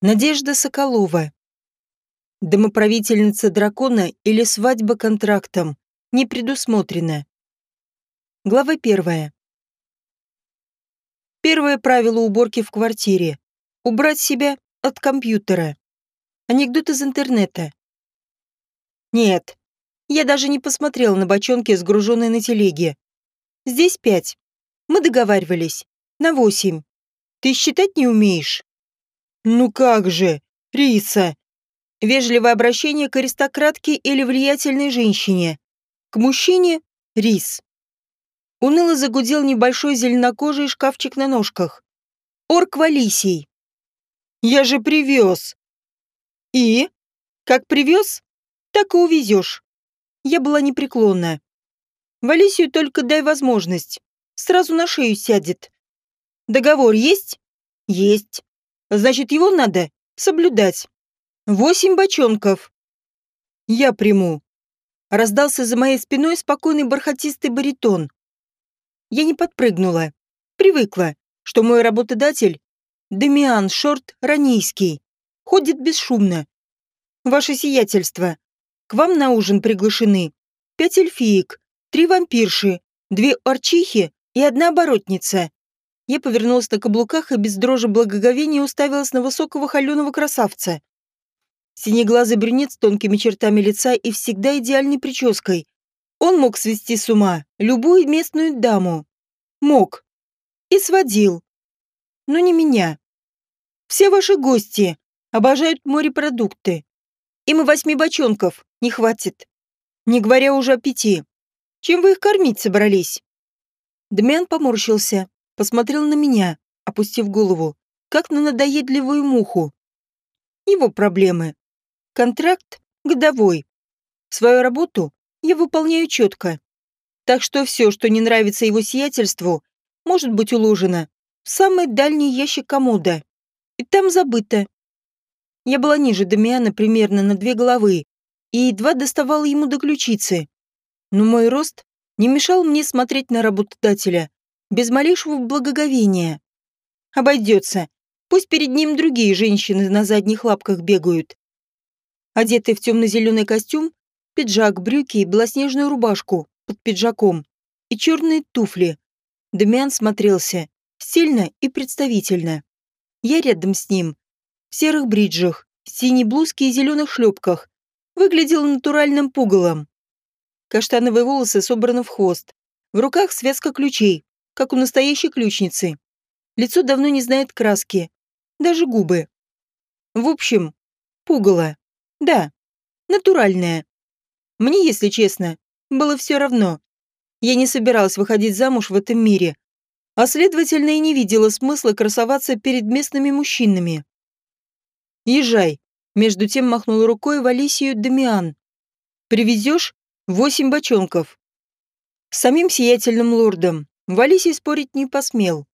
Надежда Соколова. Домоправительница дракона или свадьба контрактом не предусмотрено. Глава первая. Первое правило уборки в квартире – убрать себя от компьютера. Анекдот из интернета. Нет, я даже не посмотрел на бочонки, сгруженные на телеге. Здесь пять. Мы договаривались. На восемь. Ты считать не умеешь? «Ну как же, Риса!» Вежливое обращение к аристократке или влиятельной женщине. К мужчине – рис. Уныло загудел небольшой зеленокожий шкафчик на ножках. Орк Валисий. «Я же привез!» «И? Как привез, так и увезешь». Я была непреклонна. Валисию только дай возможность. Сразу на шею сядет. Договор есть? Есть. Значит, его надо соблюдать. Восемь бочонков. Я приму. Раздался за моей спиной спокойный бархатистый баритон. Я не подпрыгнула. Привыкла, что мой работодатель, Демиан Шорт Ранийский, ходит бесшумно. Ваше сиятельство, к вам на ужин приглашены пять эльфиек, три вампирши, две орчихи и одна оборотница. Я повернулась на каблуках и без дрожи благоговения уставилась на высокого холеного красавца. Синеглазый брюнет с тонкими чертами лица и всегда идеальной прической. Он мог свести с ума любую местную даму. Мог. И сводил. Но не меня. Все ваши гости обожают морепродукты. Им и восьми бочонков не хватит. Не говоря уже о пяти. Чем вы их кормить собрались? Дмян поморщился посмотрел на меня, опустив голову, как на надоедливую муху. Его проблемы. Контракт годовой. Свою работу я выполняю четко. Так что все, что не нравится его сиятельству, может быть уложено в самый дальний ящик комода. И там забыто. Я была ниже Дамиана примерно на две головы и едва доставала ему до ключицы. Но мой рост не мешал мне смотреть на работодателя без малейшего благоговения. Обойдется. Пусть перед ним другие женщины на задних лапках бегают. Одетый в темно-зеленый костюм, пиджак, брюки и белоснежную рубашку под пиджаком и черные туфли. Дамиан смотрелся сильно и представительно. Я рядом с ним, в серых бриджах, синей блузке и зеленых шлепках, выглядел натуральным пугалом. Каштановые волосы собраны в хвост, в руках связка ключей, как у настоящей ключницы. Лицо давно не знает краски, даже губы. В общем, пугало. Да, натуральное. Мне, если честно, было все равно. Я не собиралась выходить замуж в этом мире, а следовательно и не видела смысла красоваться перед местными мужчинами. «Езжай», — между тем махнул рукой в Дамиан. «Привезешь восемь бочонков». С самим сиятельным лордом Валисий спорить не посмел.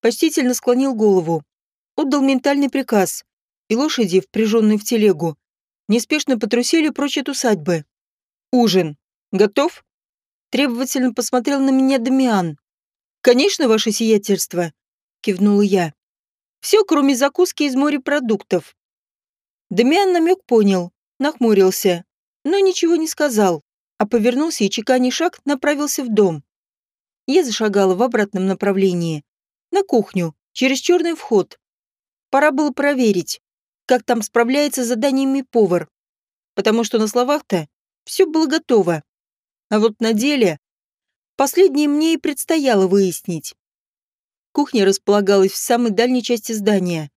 Почтительно склонил голову. Отдал ментальный приказ, и лошади, впряженные в телегу, неспешно потрусили прочь от усадьбы. «Ужин. Готов?» Требовательно посмотрел на меня Дамиан. «Конечно, ваше сиятельство», — кивнула я. «Все, кроме закуски из морепродуктов». Дамиан намек понял, нахмурился, но ничего не сказал, а повернулся и, чеканя шаг, направился в дом. Я зашагала в обратном направлении. На кухню, через черный вход. Пора было проверить, как там справляется с заданиями повар. Потому что на словах-то все было готово. А вот на деле последнее мне и предстояло выяснить. Кухня располагалась в самой дальней части здания,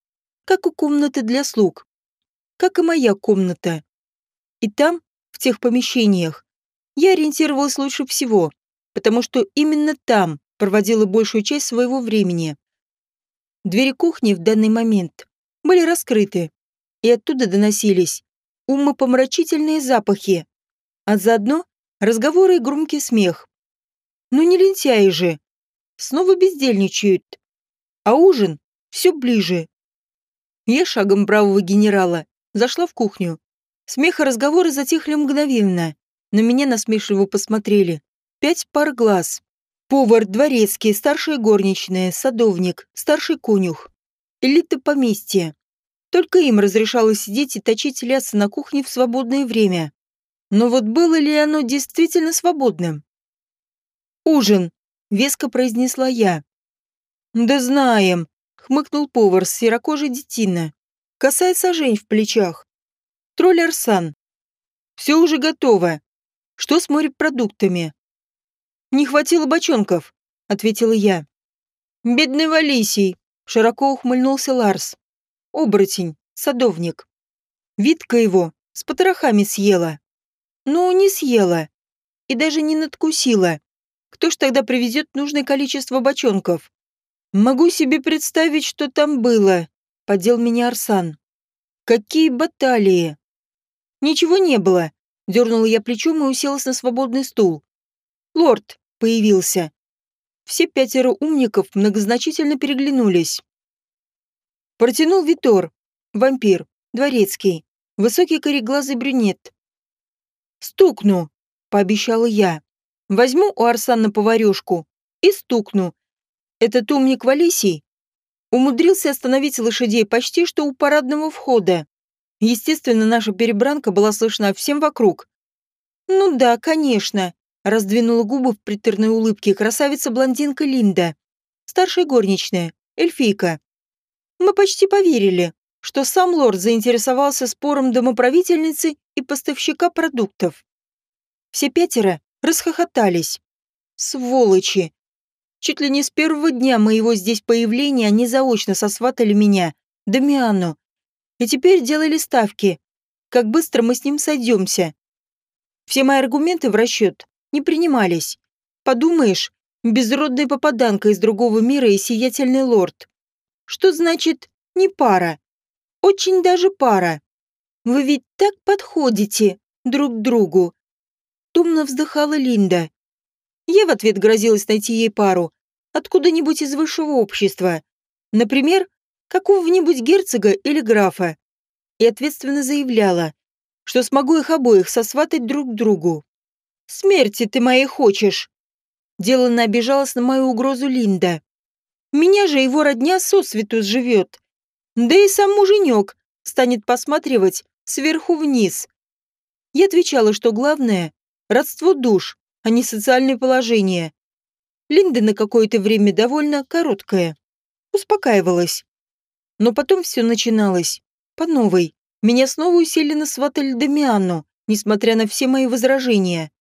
как у комнаты для слуг, как и моя комната. И там, в тех помещениях, я ориентировалась лучше всего потому что именно там проводила большую часть своего времени. Двери кухни в данный момент были раскрыты, и оттуда доносились умопомрачительные запахи, а заодно разговоры и громкий смех. Ну не лентяи же, снова бездельничают, а ужин все ближе. Я шагом бравого генерала зашла в кухню. Смех и разговоры затихли мгновенно, но меня насмешливо посмотрели пять пар глаз. Повар, дворецкий, старшая горничная, садовник, старший конюх. Элита поместья. Только им разрешалось сидеть и точить лясы на кухне в свободное время. Но вот было ли оно действительно свободным? «Ужин», — веско произнесла я. «Да знаем», — хмыкнул повар с серокожей детина. Касается жень в плечах. Тролль Арсан. Все уже готово. Что с морепродуктами? Не хватило бочонков, ответила я. Бедный Валисий, широко ухмыльнулся Ларс. Оборотень, садовник. Витка его с потрохами съела. Ну, не съела. И даже не надкусила. Кто ж тогда привезет нужное количество бочонков? Могу себе представить, что там было. Поддел меня Арсан. Какие баталии! Ничего не было. Дернула я плечом и уселась на свободный стул. Лорд появился. Все пятеро умников многозначительно переглянулись. Протянул Витор, вампир, дворецкий, высокий кореглазый брюнет. «Стукну», — пообещала я. «Возьму у Арсана поварешку и стукну. Этот умник Валисий умудрился остановить лошадей почти что у парадного входа. Естественно, наша перебранка была слышна всем вокруг. «Ну да, конечно», — раздвинула губы в приторной улыбке красавица-блондинка Линда, старшая горничная, эльфийка. Мы почти поверили, что сам лорд заинтересовался спором домоправительницы и поставщика продуктов. Все пятеро расхохотались. Сволочи! Чуть ли не с первого дня моего здесь появления они заочно сосватали меня, Дамиану. И теперь делали ставки. Как быстро мы с ним сойдемся. Все мои аргументы в расчет не принимались. Подумаешь, безродная попаданка из другого мира и сиятельный лорд. Что значит «не пара»? Очень даже пара. Вы ведь так подходите друг к другу. Томно вздыхала Линда. Я в ответ грозилась найти ей пару. Откуда-нибудь из высшего общества. Например, какого-нибудь герцога или графа. И ответственно заявляла, что смогу их обоих сосватать друг к другу. «Смерти ты моей хочешь!» Деланно обижалась на мою угрозу Линда. Меня же его родня сосвету живет. Да и сам муженек станет посматривать сверху вниз. Я отвечала, что главное – родство душ, а не социальное положение. Линда на какое-то время довольно короткое. Успокаивалась. Но потом все начиналось. По новой. Меня снова усиленно сватали Дамиану, несмотря на все мои возражения.